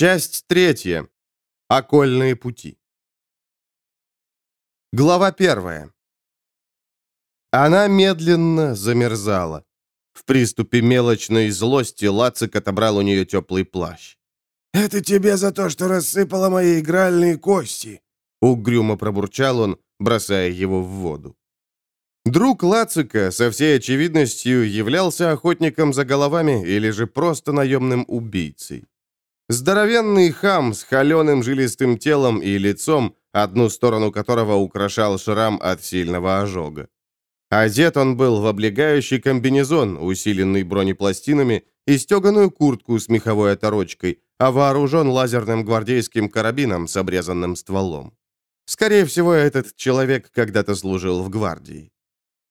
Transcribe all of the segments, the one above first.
Часть третья. Окольные пути. Глава первая. Она медленно замерзала. В приступе мелочной злости Лацик отобрал у нее теплый плащ. «Это тебе за то, что рассыпала мои игральные кости!» Угрюмо пробурчал он, бросая его в воду. Друг Лацика со всей очевидностью являлся охотником за головами или же просто наемным убийцей. Здоровенный хам с холеным жилистым телом и лицом, одну сторону которого украшал шрам от сильного ожога. Одет он был в облегающий комбинезон, усиленный бронепластинами, и стеганую куртку с меховой оторочкой, а вооружен лазерным гвардейским карабином с обрезанным стволом. Скорее всего, этот человек когда-то служил в гвардии.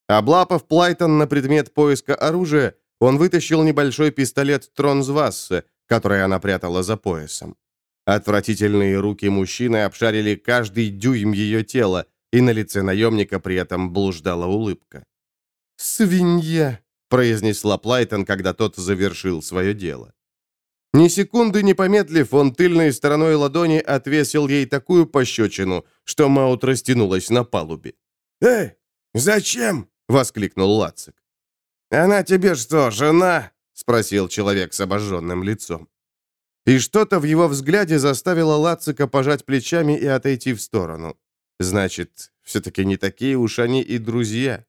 Облапав Плайтон на предмет поиска оружия, он вытащил небольшой пистолет Тронзвассе, который она прятала за поясом. Отвратительные руки мужчины обшарили каждый дюйм ее тела, и на лице наемника при этом блуждала улыбка. «Свинья!» — произнесла Плайтон, когда тот завершил свое дело. Ни секунды не помедлив, он тыльной стороной ладони отвесил ей такую пощечину, что Маут растянулась на палубе. «Эй, зачем?» — воскликнул Лацик. «Она тебе что, жена?» — спросил человек с обожженным лицом. И что-то в его взгляде заставило Лацика пожать плечами и отойти в сторону. Значит, все-таки не такие уж они и друзья.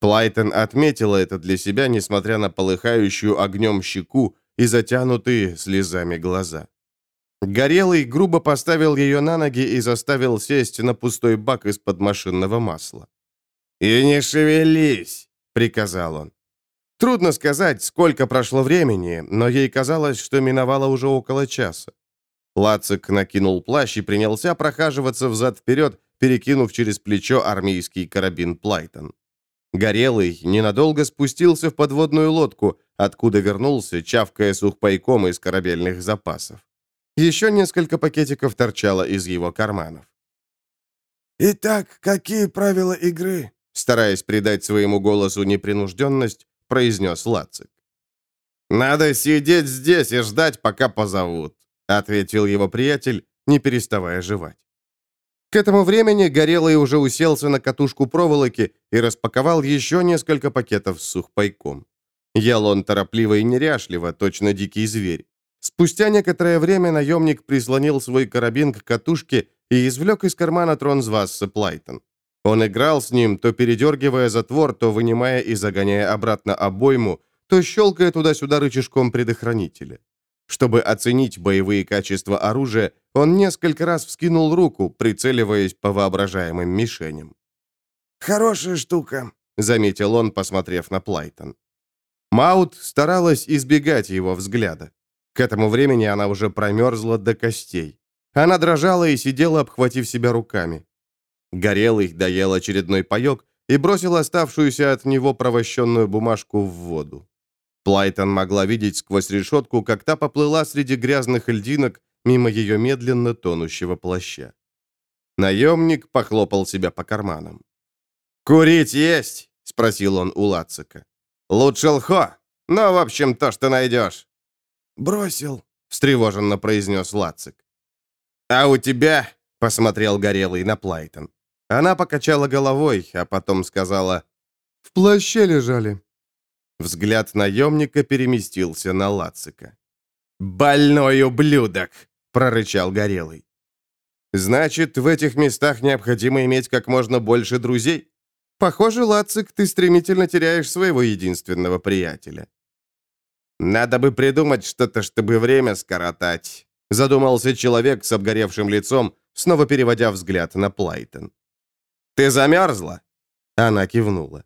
Плайтон отметила это для себя, несмотря на полыхающую огнем щеку и затянутые слезами глаза. Горелый грубо поставил ее на ноги и заставил сесть на пустой бак из-под машинного масла. «И не шевелись!» — приказал он. Трудно сказать, сколько прошло времени, но ей казалось, что миновало уже около часа. Лацик накинул плащ и принялся прохаживаться взад-вперед, перекинув через плечо армейский карабин Плайтон. Горелый ненадолго спустился в подводную лодку, откуда вернулся, чавкая сухпайком из корабельных запасов. Еще несколько пакетиков торчало из его карманов. «Итак, какие правила игры?» Стараясь придать своему голосу непринужденность, произнес Лацик. «Надо сидеть здесь и ждать, пока позовут», ответил его приятель, не переставая жевать. К этому времени Горелый уже уселся на катушку проволоки и распаковал еще несколько пакетов с сухпайком. Ел он торопливо и неряшливо, точно дикий зверь. Спустя некоторое время наемник прислонил свой карабин к катушке и извлек из кармана Тронзвасса Плайтон. Он играл с ним, то передергивая затвор, то вынимая и загоняя обратно обойму, то щелкая туда-сюда рычажком предохранителя. Чтобы оценить боевые качества оружия, он несколько раз вскинул руку, прицеливаясь по воображаемым мишеням. «Хорошая штука», — заметил он, посмотрев на Плайтон. Маут старалась избегать его взгляда. К этому времени она уже промерзла до костей. Она дрожала и сидела, обхватив себя руками. Горелый доел очередной паек и бросил оставшуюся от него провощенную бумажку в воду. Плайтон могла видеть сквозь решетку, как та поплыла среди грязных льдинок мимо ее медленно тонущего плаща. Наемник похлопал себя по карманам. «Курить есть?» — спросил он у Лацика. «Лучше лхо, но, в общем, то, что найдешь». «Бросил», — встревоженно произнес Лацик. «А у тебя?» — посмотрел Горелый на Плайтон. Она покачала головой, а потом сказала, «В плаще лежали». Взгляд наемника переместился на Лацика. «Больной ублюдок!» — прорычал Горелый. «Значит, в этих местах необходимо иметь как можно больше друзей? Похоже, Лацик, ты стремительно теряешь своего единственного приятеля». «Надо бы придумать что-то, чтобы время скоротать», — задумался человек с обгоревшим лицом, снова переводя взгляд на Плайтон. «Ты замерзла?» Она кивнула.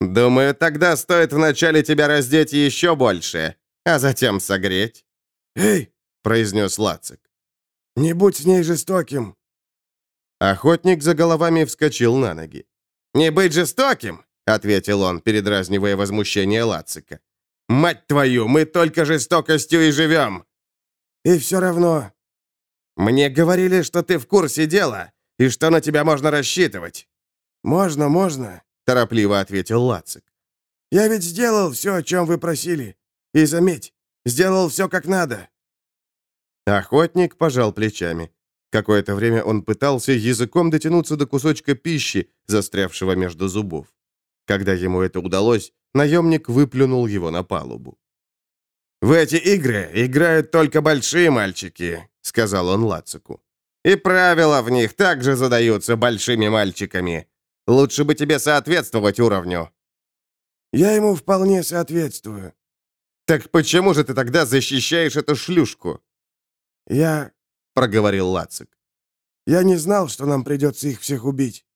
«Думаю, тогда стоит вначале тебя раздеть еще больше, а затем согреть». «Эй!» — произнес Лацик. «Не будь с ней жестоким!» Охотник за головами вскочил на ноги. «Не быть жестоким!» — ответил он, передразнивая возмущение Лацика. «Мать твою, мы только жестокостью и живем!» «И все равно...» «Мне говорили, что ты в курсе дела, и что на тебя можно рассчитывать». «Можно, можно торопливо ответил Лацик. «Я ведь сделал все, о чем вы просили. И заметь, сделал все как надо». Охотник пожал плечами. Какое-то время он пытался языком дотянуться до кусочка пищи, застрявшего между зубов. Когда ему это удалось, наемник выплюнул его на палубу. «В эти игры играют только большие мальчики», — сказал он Лацику. «И правила в них также задаются большими мальчиками. Лучше бы тебе соответствовать уровню». «Я ему вполне соответствую». «Так почему же ты тогда защищаешь эту шлюшку?» «Я...» — проговорил Лацик. «Я не знал, что нам придется их всех убить».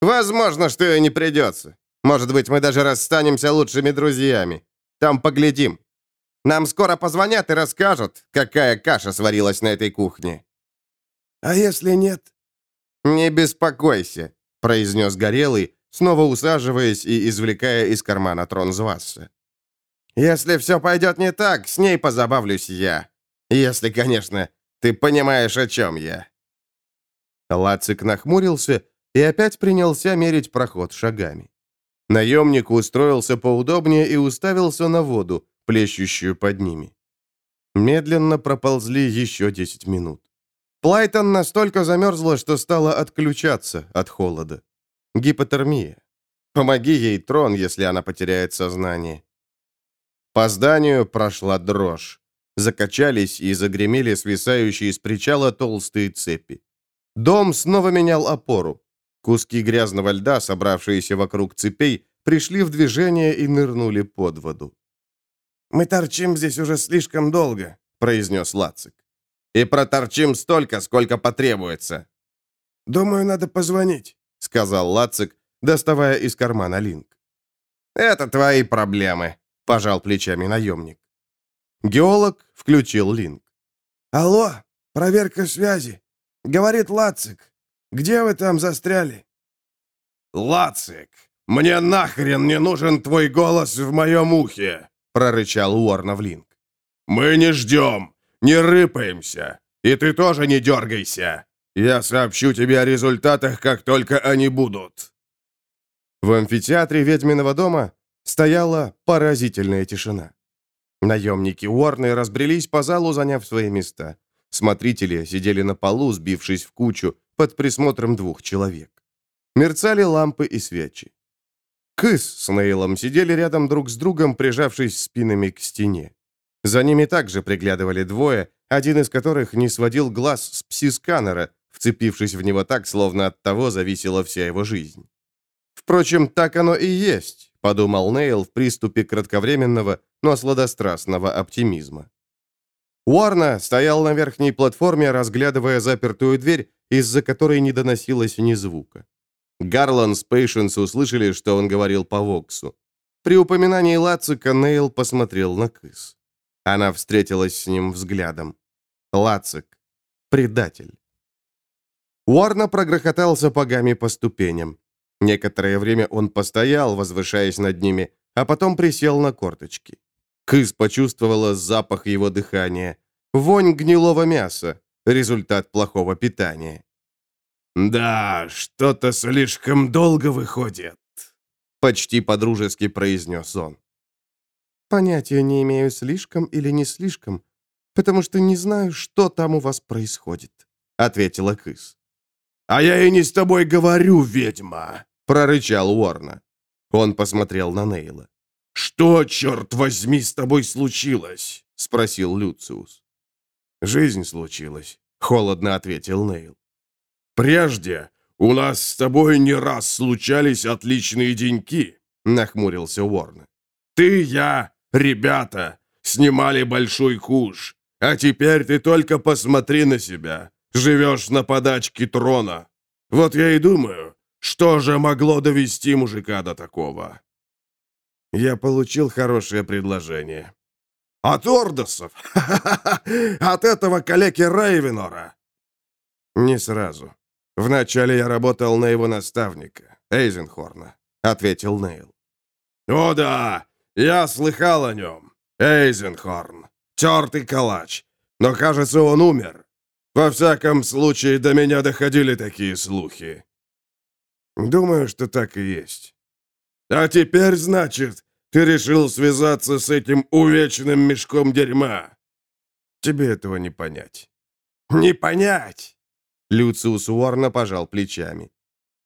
«Возможно, что и не придется. Может быть, мы даже расстанемся лучшими друзьями. Там поглядим. Нам скоро позвонят и расскажут, какая каша сварилась на этой кухне». «А если нет?» «Не беспокойся», — произнес Горелый, снова усаживаясь и извлекая из кармана Тронзвасса. «Если все пойдет не так, с ней позабавлюсь я. Если, конечно, ты понимаешь, о чем я». Лацик нахмурился и опять принялся мерить проход шагами. Наемник устроился поудобнее и уставился на воду, плещущую под ними. Медленно проползли еще 10 минут. Плайтон настолько замерзла, что стала отключаться от холода. Гипотермия. Помоги ей, трон, если она потеряет сознание. По зданию прошла дрожь. Закачались и загремели свисающие с причала толстые цепи. Дом снова менял опору. Куски грязного льда, собравшиеся вокруг цепей, пришли в движение и нырнули под воду. «Мы торчим здесь уже слишком долго», — произнес Лацик. «И проторчим столько, сколько потребуется». «Думаю, надо позвонить», — сказал Лацик, доставая из кармана линк. «Это твои проблемы», — пожал плечами наемник. Геолог включил линк. «Алло, проверка связи. Говорит Лацик. Где вы там застряли?» «Лацик, мне нахрен не нужен твой голос в моем ухе!» прорычал Уорновлинг. «Мы не ждем, не рыпаемся, и ты тоже не дергайся. Я сообщу тебе о результатах, как только они будут». В амфитеатре ведьминого дома стояла поразительная тишина. Наемники Уорны разбрелись по залу, заняв свои места. Смотрители сидели на полу, сбившись в кучу, под присмотром двух человек. Мерцали лампы и свечи. Кыс с Нейлом сидели рядом друг с другом, прижавшись спинами к стене. За ними также приглядывали двое, один из которых не сводил глаз с пси-сканера, вцепившись в него так, словно от того зависела вся его жизнь. «Впрочем, так оно и есть», — подумал Нейл в приступе кратковременного, но сладострастного оптимизма. Уарна стоял на верхней платформе, разглядывая запертую дверь, из-за которой не доносилось ни звука. Гарлан с Пейшенс услышали, что он говорил по Воксу. При упоминании Лацика Нейл посмотрел на Кыс. Она встретилась с ним взглядом. Лацик. Предатель. Уарна прогрохотал сапогами по ступеням. Некоторое время он постоял, возвышаясь над ними, а потом присел на корточки. Кыс почувствовала запах его дыхания. Вонь гнилого мяса. Результат плохого питания. «Да, что-то слишком долго выходит», — почти подружески произнес он. «Понятия не имею, слишком или не слишком, потому что не знаю, что там у вас происходит», — ответила Кыс. «А я и не с тобой говорю, ведьма», — прорычал Уорна. Он посмотрел на Нейла. «Что, черт возьми, с тобой случилось?» — спросил Люциус. «Жизнь случилась», — холодно ответил Нейл. «Прежде у нас с тобой не раз случались отличные деньки», — нахмурился Уорн. «Ты, я, ребята, снимали большой куш, а теперь ты только посмотри на себя, живешь на подачке трона. Вот я и думаю, что же могло довести мужика до такого?» Я получил хорошее предложение. «От Ордосов? От этого калеки Рейвенора?» «Не сразу. «Вначале я работал на его наставника, Эйзенхорна», — ответил Нейл. «О да, я слыхал о нем. Эйзенхорн. Тертый калач. Но, кажется, он умер. Во всяком случае, до меня доходили такие слухи». «Думаю, что так и есть». «А теперь, значит, ты решил связаться с этим увечным мешком дерьма?» тебе этого не понять». «Не понять!» Люциус Уорна пожал плечами.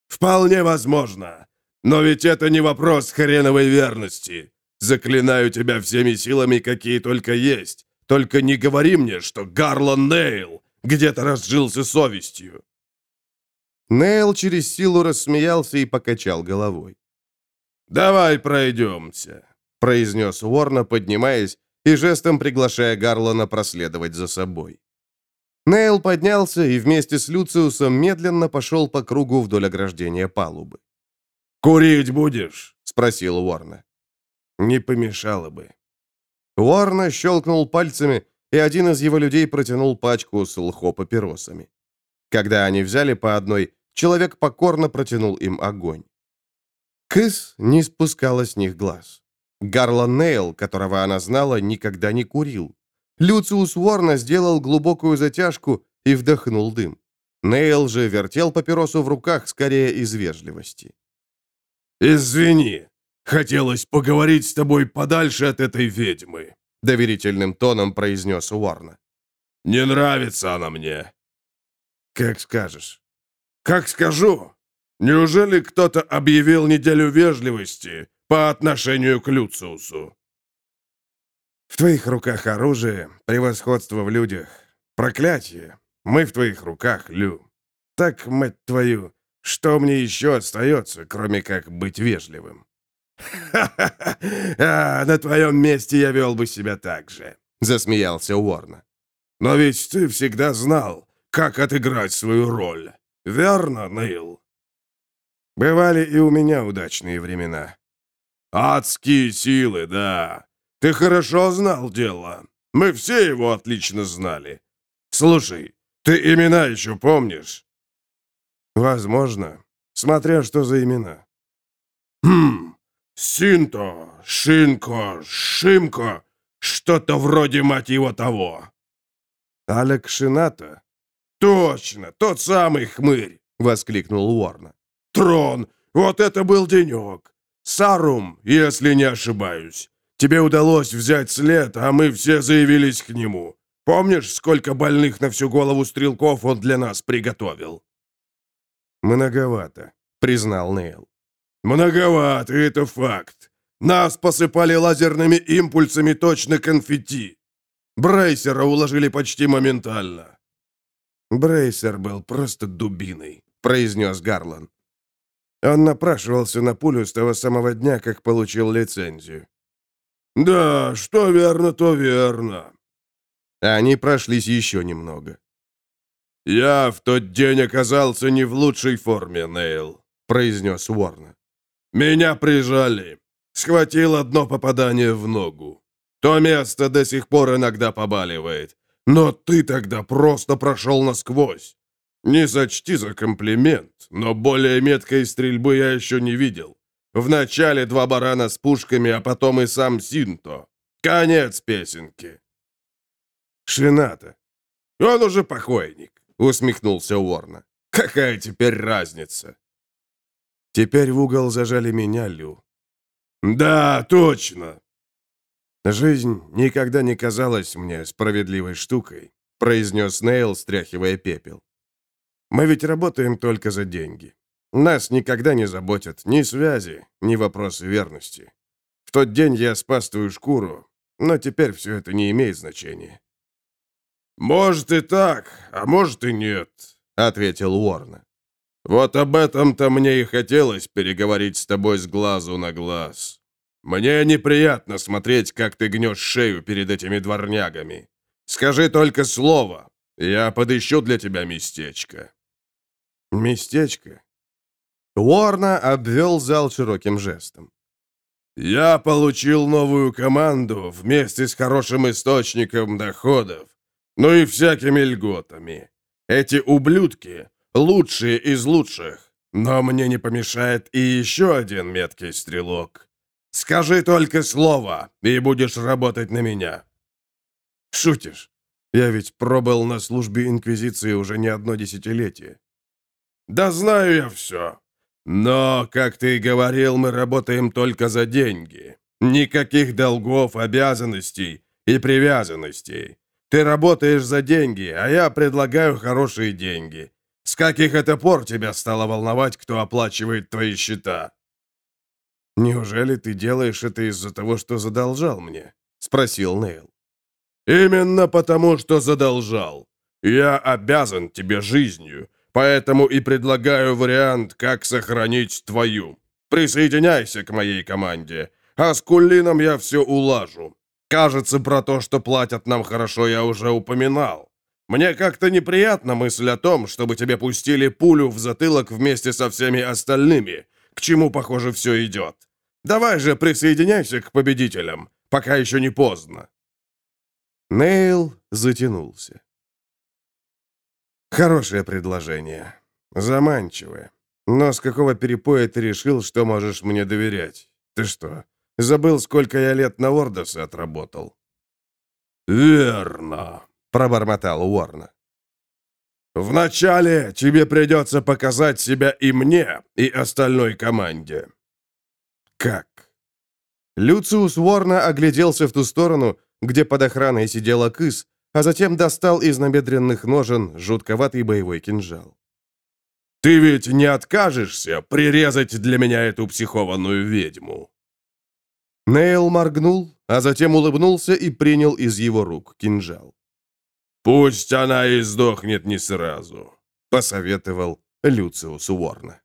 «Вполне возможно. Но ведь это не вопрос хреновой верности. Заклинаю тебя всеми силами, какие только есть. Только не говори мне, что Гарлон Нейл где-то разжился совестью». Нейл через силу рассмеялся и покачал головой. «Давай пройдемся», — произнес Уорна, поднимаясь и жестом приглашая Гарлона проследовать за собой. Нейл поднялся и вместе с Люциусом медленно пошел по кругу вдоль ограждения палубы. «Курить будешь?» — спросил Уорна. «Не помешало бы». Уорна щелкнул пальцами, и один из его людей протянул пачку с лхо-папиросами. Когда они взяли по одной, человек покорно протянул им огонь. Кыс не спускала с них глаз. Гарлан Нейл, которого она знала, никогда не курил. Люциус Уорна сделал глубокую затяжку и вдохнул дым. Нейл же вертел папиросу в руках скорее из вежливости. «Извини, хотелось поговорить с тобой подальше от этой ведьмы», доверительным тоном произнес Уорна. «Не нравится она мне». «Как скажешь». «Как скажу? Неужели кто-то объявил неделю вежливости по отношению к Люциусу?» В твоих руках оружие, превосходство в людях. Проклятие. Мы в твоих руках, Лю. Так, мать твою, что мне еще остается, кроме как быть вежливым? «Ха-ха-ха! На твоем месте я вел бы себя так же», — засмеялся Уорна. «Но ведь ты всегда знал, как отыграть свою роль. Верно, Нейл?» «Бывали и у меня удачные времена». «Адские силы, да. Ты хорошо знал дело. Мы все его отлично знали. Слушай, ты имена еще помнишь?» «Возможно. Смотря что за имена». «Хм, Синто, Шинко, Шимко, что-то вроде, мать его, того». «Алек Шината?» «Точно, тот самый хмырь!» — воскликнул Уорна. «Трон! Вот это был денек! Сарум, если не ошибаюсь. Тебе удалось взять след, а мы все заявились к нему. Помнишь, сколько больных на всю голову стрелков он для нас приготовил?» «Многовато», — признал Нейл. «Многовато, это факт. Нас посыпали лазерными импульсами точно конфетти. Брейсера уложили почти моментально». «Брейсер был просто дубиной», — произнес Гарлан. Он напрашивался на пулю с того самого дня, как получил лицензию. «Да, что верно, то верно». Они прошлись еще немного. «Я в тот день оказался не в лучшей форме, Нейл», — произнес Уорна. «Меня прижали. Схватил одно попадание в ногу. То место до сих пор иногда побаливает. Но ты тогда просто прошел насквозь. Не сочти за комплимент, но более меткой стрельбы я еще не видел. Вначале два барана с пушками, а потом и сам Синто. Конец песенки. Шината. Он уже покойник, усмехнулся Уорна. Какая теперь разница? Теперь в угол зажали меня, Лю. Да, точно. Жизнь никогда не казалась мне справедливой штукой, произнес Нейл, стряхивая пепел. Мы ведь работаем только за деньги. Нас никогда не заботят ни связи, ни вопросы верности. В тот день я спас твою шкуру, но теперь все это не имеет значения». «Может и так, а может и нет», — ответил Уорна. «Вот об этом-то мне и хотелось переговорить с тобой с глазу на глаз. Мне неприятно смотреть, как ты гнешь шею перед этими дворнягами. Скажи только слово, я подыщу для тебя местечко». «Местечко? Уорна обвел зал широким жестом. «Я получил новую команду вместе с хорошим источником доходов, ну и всякими льготами. Эти ублюдки — лучшие из лучших, но мне не помешает и еще один меткий стрелок. Скажи только слово, и будешь работать на меня». «Шутишь? Я ведь пробыл на службе Инквизиции уже не одно десятилетие». «Да знаю я все. Но, как ты и говорил, мы работаем только за деньги. Никаких долгов, обязанностей и привязанностей. Ты работаешь за деньги, а я предлагаю хорошие деньги. С каких это пор тебя стало волновать, кто оплачивает твои счета?» «Неужели ты делаешь это из-за того, что задолжал мне?» — спросил Нейл. «Именно потому, что задолжал. Я обязан тебе жизнью, поэтому и предлагаю вариант, как сохранить твою. Присоединяйся к моей команде, а с Кулином я все улажу. Кажется, про то, что платят нам хорошо, я уже упоминал. Мне как-то неприятна мысль о том, чтобы тебе пустили пулю в затылок вместе со всеми остальными, к чему, похоже, все идет. Давай же присоединяйся к победителям, пока еще не поздно. Нейл затянулся. Хорошее предложение. Заманчивое. Но с какого перепоя ты решил, что можешь мне доверять? Ты что, забыл, сколько я лет на Ордосе отработал?» «Верно», — пробормотал Уорна. «Вначале тебе придется показать себя и мне, и остальной команде». «Как?» Люциус Уорна огляделся в ту сторону, где под охраной сидела кыс, а затем достал из набедренных ножен жутковатый боевой кинжал. «Ты ведь не откажешься прирезать для меня эту психованную ведьму?» Нейл моргнул, а затем улыбнулся и принял из его рук кинжал. «Пусть она и сдохнет не сразу», — посоветовал Люциус Уорна.